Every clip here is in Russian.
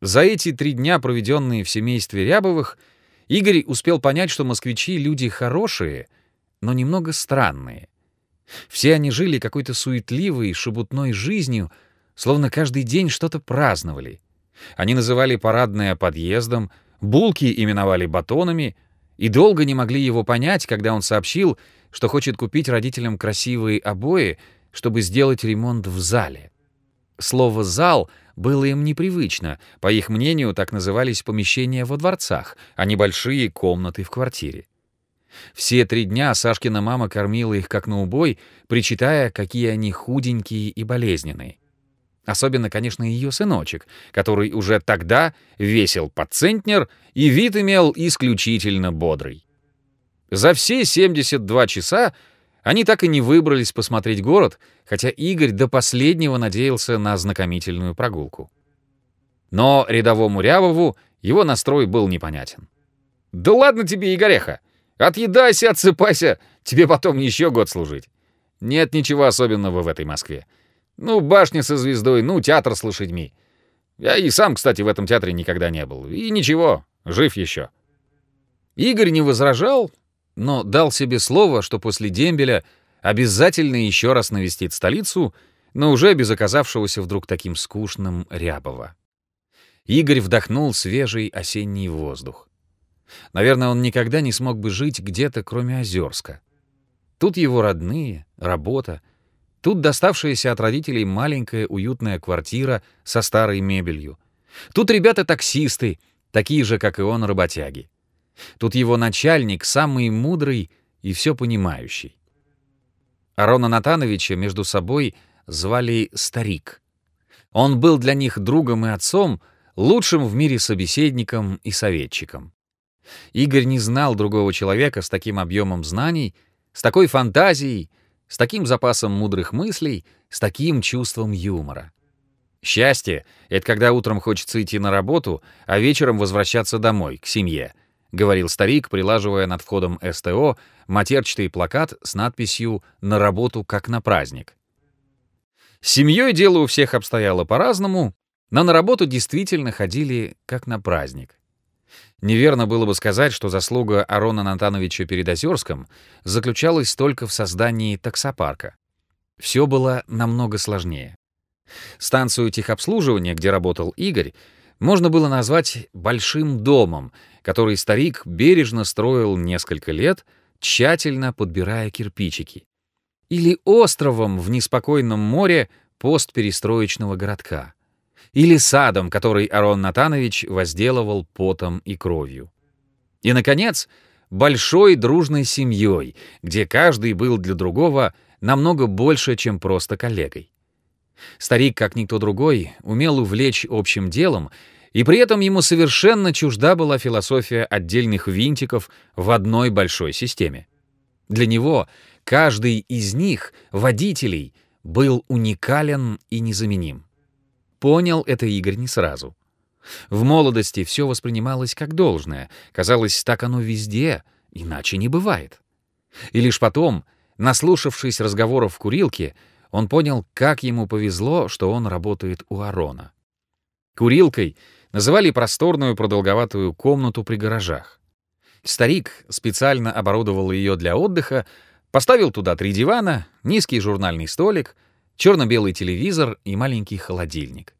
За эти три дня, проведенные в семействе Рябовых, Игорь успел понять, что москвичи — люди хорошие, но немного странные. Все они жили какой-то суетливой, шебутной жизнью, словно каждый день что-то праздновали. Они называли парадное подъездом, булки именовали батонами и долго не могли его понять, когда он сообщил, что хочет купить родителям красивые обои, чтобы сделать ремонт в зале. Слово «зал» было им непривычно. По их мнению, так назывались помещения во дворцах, а не большие комнаты в квартире. Все три дня Сашкина мама кормила их как на убой, причитая, какие они худенькие и болезненные. Особенно, конечно, ее сыночек, который уже тогда весил под центнер и вид имел исключительно бодрый. За все 72 часа они так и не выбрались посмотреть город, хотя Игорь до последнего надеялся на ознакомительную прогулку. Но рядовому Рябову его настрой был непонятен. «Да ладно тебе, Игореха! Отъедайся, отсыпайся! Тебе потом еще год служить. Нет ничего особенного в этой Москве. Ну, башня со звездой, ну, театр с лошадьми. Я и сам, кстати, в этом театре никогда не был. И ничего, жив еще». Игорь не возражал, но дал себе слово, что после дембеля обязательно еще раз навестит столицу, но уже без оказавшегося вдруг таким скучным Рябова. Игорь вдохнул свежий осенний воздух. Наверное, он никогда не смог бы жить где-то, кроме Озерска. Тут его родные, работа, тут доставшаяся от родителей маленькая уютная квартира со старой мебелью. Тут ребята-таксисты, такие же, как и он, работяги. Тут его начальник самый мудрый и все понимающий. Арона Натановича между собой звали Старик. Он был для них другом и отцом, лучшим в мире собеседником и советчиком. Игорь не знал другого человека с таким объемом знаний, с такой фантазией, с таким запасом мудрых мыслей, с таким чувством юмора. Счастье — это когда утром хочется идти на работу, а вечером возвращаться домой, к семье —— говорил старик, прилаживая над входом СТО матерчатый плакат с надписью «На работу, как на праздник». С семьей дело у всех обстояло по-разному, но на работу действительно ходили как на праздник. Неверно было бы сказать, что заслуга Арона Натановича перед Озерском заключалась только в создании таксопарка. Все было намного сложнее. Станцию техобслуживания, где работал Игорь, можно было назвать «большим домом», который старик бережно строил несколько лет, тщательно подбирая кирпичики. Или островом в неспокойном море постперестроечного городка. Или садом, который Арон Натанович возделывал потом и кровью. И, наконец, большой дружной семьей, где каждый был для другого намного больше, чем просто коллегой. Старик, как никто другой, умел увлечь общим делом, и при этом ему совершенно чужда была философия отдельных винтиков в одной большой системе. Для него каждый из них, водителей, был уникален и незаменим. Понял это Игорь не сразу. В молодости все воспринималось как должное, казалось, так оно везде, иначе не бывает. И лишь потом, наслушавшись разговоров в курилке, он понял, как ему повезло, что он работает у Арона. Курилкой называли просторную продолговатую комнату при гаражах. Старик специально оборудовал ее для отдыха, поставил туда три дивана, низкий журнальный столик, черно-белый телевизор и маленький холодильник.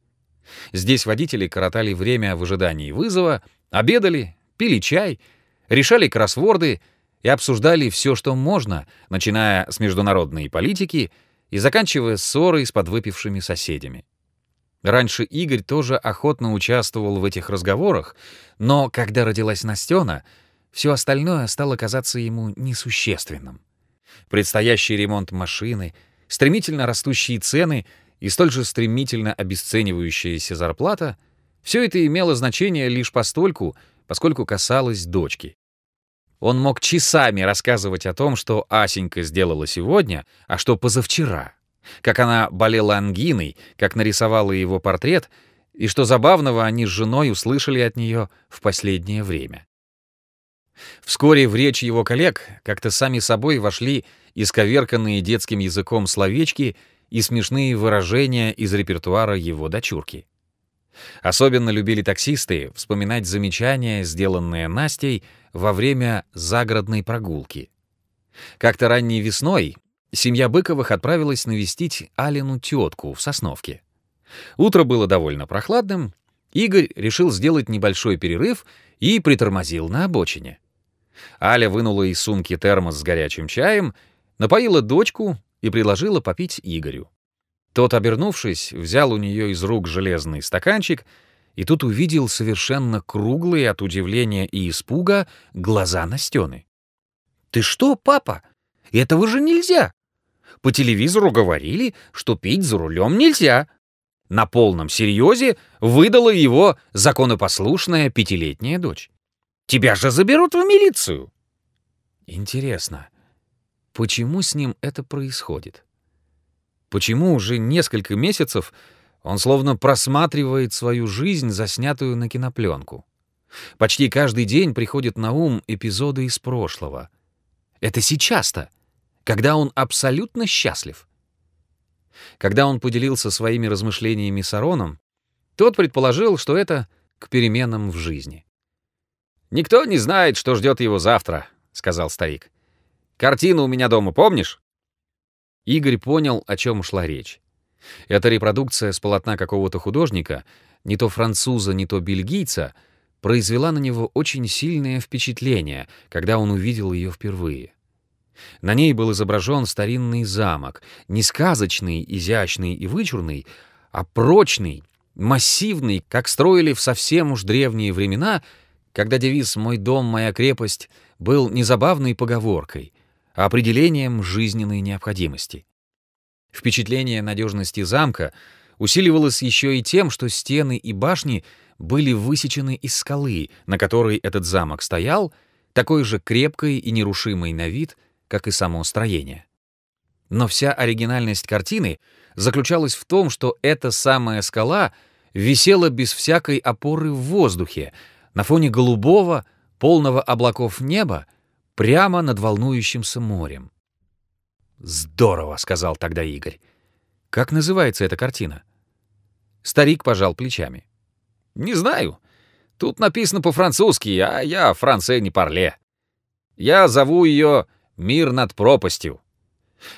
Здесь водители коротали время в ожидании вызова, обедали, пили чай, решали кроссворды и обсуждали все, что можно, начиная с международной политики и заканчивая ссорой с подвыпившими соседями. Раньше Игорь тоже охотно участвовал в этих разговорах, но когда родилась Настена, все остальное стало казаться ему несущественным. Предстоящий ремонт машины, стремительно растущие цены и столь же стремительно обесценивающаяся зарплата — все это имело значение лишь постольку, поскольку касалось дочки. Он мог часами рассказывать о том, что Асенька сделала сегодня, а что позавчера — как она болела ангиной, как нарисовала его портрет, и что забавного они с женой услышали от нее в последнее время. Вскоре в речь его коллег как-то сами собой вошли исковерканные детским языком словечки и смешные выражения из репертуара его дочурки. Особенно любили таксисты вспоминать замечания, сделанные Настей во время загородной прогулки. Как-то ранней весной семья Быковых отправилась навестить Алину тетку в Сосновке. Утро было довольно прохладным, Игорь решил сделать небольшой перерыв и притормозил на обочине. Аля вынула из сумки термос с горячим чаем, напоила дочку и предложила попить Игорю. Тот, обернувшись, взял у нее из рук железный стаканчик и тут увидел совершенно круглые от удивления и испуга глаза Настены. «Ты что, папа? Этого же нельзя! По телевизору говорили, что пить за рулем нельзя!» На полном серьезе выдала его законопослушная пятилетняя дочь. «Тебя же заберут в милицию!» Интересно, почему с ним это происходит? Почему уже несколько месяцев он словно просматривает свою жизнь, заснятую на кинопленку? Почти каждый день приходят на ум эпизоды из прошлого. Это сейчас-то, когда он абсолютно счастлив. Когда он поделился своими размышлениями с Ароном, тот предположил, что это к переменам в жизни. «Никто не знает, что ждет его завтра», — сказал старик. «Картину у меня дома помнишь?» Игорь понял, о чем шла речь. Эта репродукция с полотна какого-то художника, не то француза, не то бельгийца, произвела на него очень сильное впечатление, когда он увидел ее впервые. На ней был изображен старинный замок, не сказочный, изящный и вычурный, а прочный, массивный, как строили в совсем уж древние времена, когда девиз «Мой дом, моя крепость» был не забавной поговоркой, определением жизненной необходимости. Впечатление надежности замка усиливалось еще и тем, что стены и башни были высечены из скалы, на которой этот замок стоял, такой же крепкой и нерушимой на вид, как и само строение. Но вся оригинальность картины заключалась в том, что эта самая скала висела без всякой опоры в воздухе, на фоне голубого, полного облаков неба, прямо над волнующимся морем. «Здорово», — сказал тогда Игорь. «Как называется эта картина?» Старик пожал плечами. «Не знаю. Тут написано по-французски, а я франце не парле. Я зову ее «Мир над пропастью».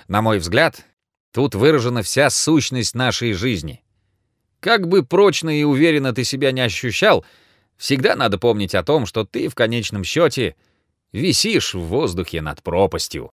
На мой взгляд, тут выражена вся сущность нашей жизни. Как бы прочно и уверенно ты себя не ощущал, всегда надо помнить о том, что ты в конечном счете — висишь в воздухе над пропастью.